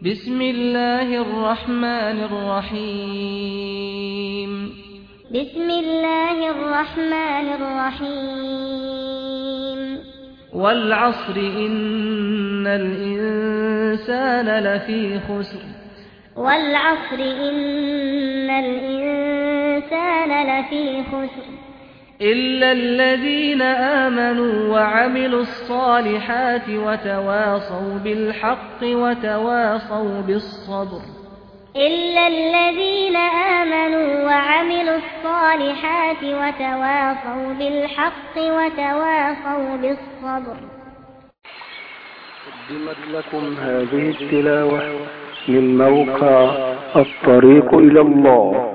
بسم الله الرحمن الرحيم بسم الله الرحمن الرحيم والعصر إن الإنسان لفي خسر والعصر إن الإنسان لفي خسر إلا الذين آمنوا وعملوا الصالحات وتواصوا بالحق وتواصوا بالصبر إلا الذين آمنوا وعملوا الصالحات وتواصوا بالحق وتواصوا بالصبر قدمت لكم هذه التلاوة من موقع الطريق إلى الله